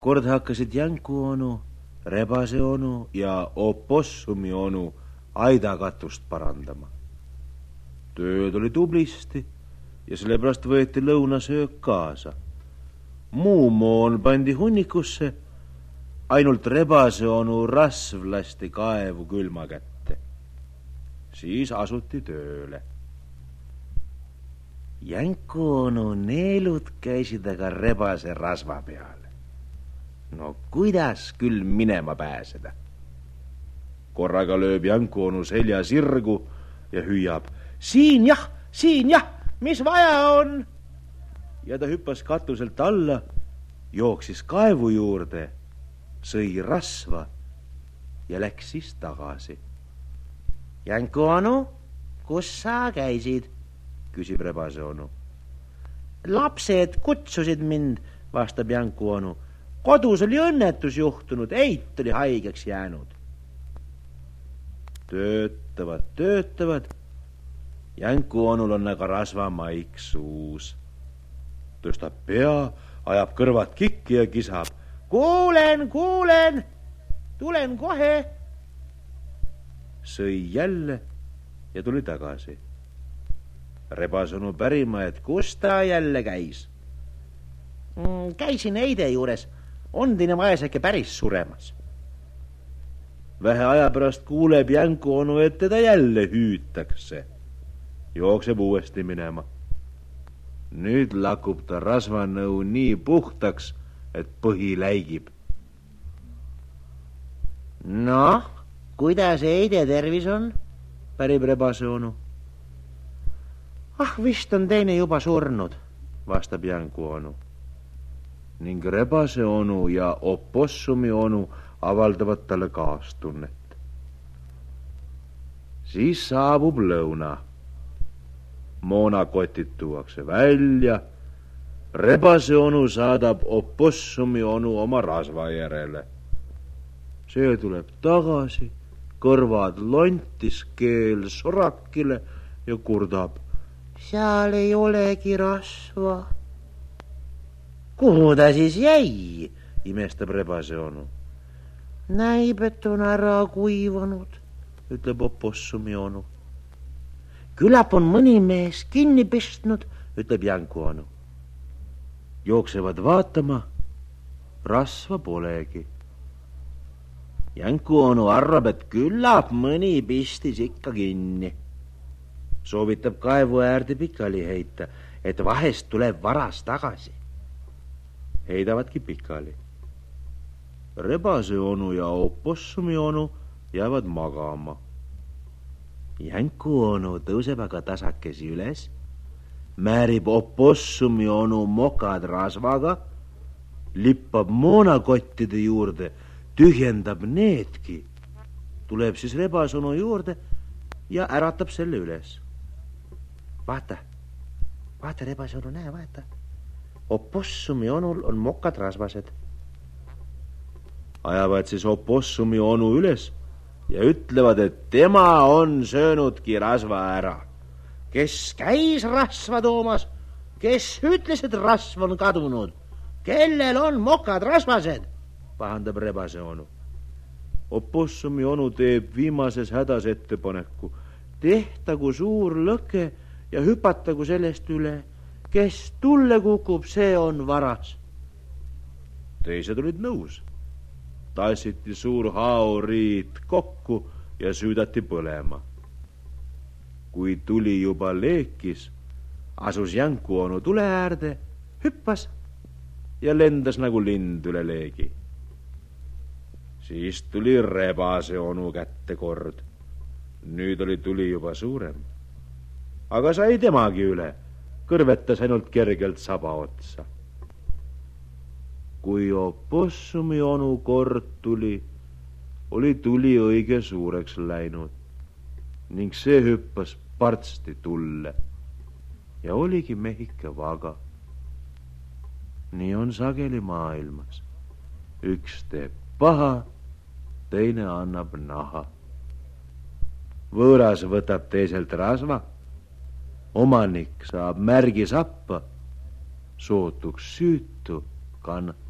kord hakkasid Jänku onu, Rebase onu ja opossumi onu aidakatust parandama. tööd oli tublisti ja sellepärast võeti lõunasöök kaasa. muu moon pandi hunnikusse, ainult Rebase onu rasv lasti kaevu külma kätte. siis asuti tööle. Jänku onu neelud käisid aga rebase rasva peal no kuidas küll minema pääseda? korraga lööb Janku onu selja sirgu ja hüüab siin jah, siin jah, mis vaja on? ja ta hüppas katuselt alla, jooksis kaevu juurde, sõi rasva ja läks siis tagasi. Janku onu, kus sa käisid? küsib rebase onu. lapsed kutsusid mind, vastab Janku onu kodus oli õnnetus juhtunud, Eit oli haigeks jäänud. töötavad, töötavad. Jänku onul on aga rasvamaik suus. tõstab pea, ajab kõrvad kikki ja kisab. kuulen, kuulen, tulen kohe. sõi jälle ja tuli tagasi. rebas onu pärima, et kus ta jälle käis. Mm, käisin Heide juures on teine vaes äkki päris suremas? vähe aja pärast kuuleb Jänku onu, et teda jälle hüütakse. jookseb uuesti minema. nüüd lakub ta rasvanõu nii puhtaks, et põhi läigib. noh, kuidas Heide tervis on? pärib rebase onu. ah, vist on teine juba surnud, vastab Jänku onu ning rebase onu ja opossumi onu avaldavad talle kaastunnet. siis saabub lõuna. moonakotid tuuakse välja. rebase onu saadab opossumi onu oma rasva järele. see tuleb tagasi, kõrvad lontis, keel sorakile ja kurdab. seal ei olegi rasva kuhu ta siis jäi, imestab rebase onu. näib, et on ära kuivanud, ütleb opossumi onu. küllap on mõni mees kinni pistnud, ütleb Janku onu. jooksevad vaatama, rasva polegi. Janku onu arvab, et küllap mõni pistis ikka kinni. soovitab kaevu äärde pikali heita, et vahest tuleb varas tagasi heidavadki pikali. rebase onu ja opossumi onu jäävad magama. jänku onu tõuseb aga tasakesi üles, määrib opossumi onu mokad rasvaga, lippab moonakottide juurde, tühjendab needki, tuleb siis rebase onu juurde ja äratab selle üles. vaata, vaata rebase onu, näe, vaata opossumi onul on mokad rasvased. ajavad siis opossumi onu üles ja ütlevad, et tema on söönudki rasva ära. kes käis rasva toomas, kes ütles, et rasv on kadunud, kellel on mokad rasvased, pahandab rebase onu. opossumi onu teeb viimases hädas ettepaneku, tehtagu suur lõke ja hüpatagu sellest üle kes tulle kukub, see on varas. teised olid nõus. tassiti suur haoriit kokku ja süüdati põlema. kui tuli juba leekis, asus Janku onu tule äärde, hüppas ja lendas nagu lind üle leegi. siis tuli rebase onu kätte kord. nüüd oli tuli juba suurem. aga sai temagi üle kõrvetas ainult kergelt saba otsa. kui opossumi onu kord tuli, oli tuli õige suureks läinud ning see hüppas partsti tulle ja oligi mehike vaga. nii on sageli maailmas. üks teeb paha, teine annab naha. võõras võtab teiselt rasva omanik saab märgi sappa, sootuks süütu kannab.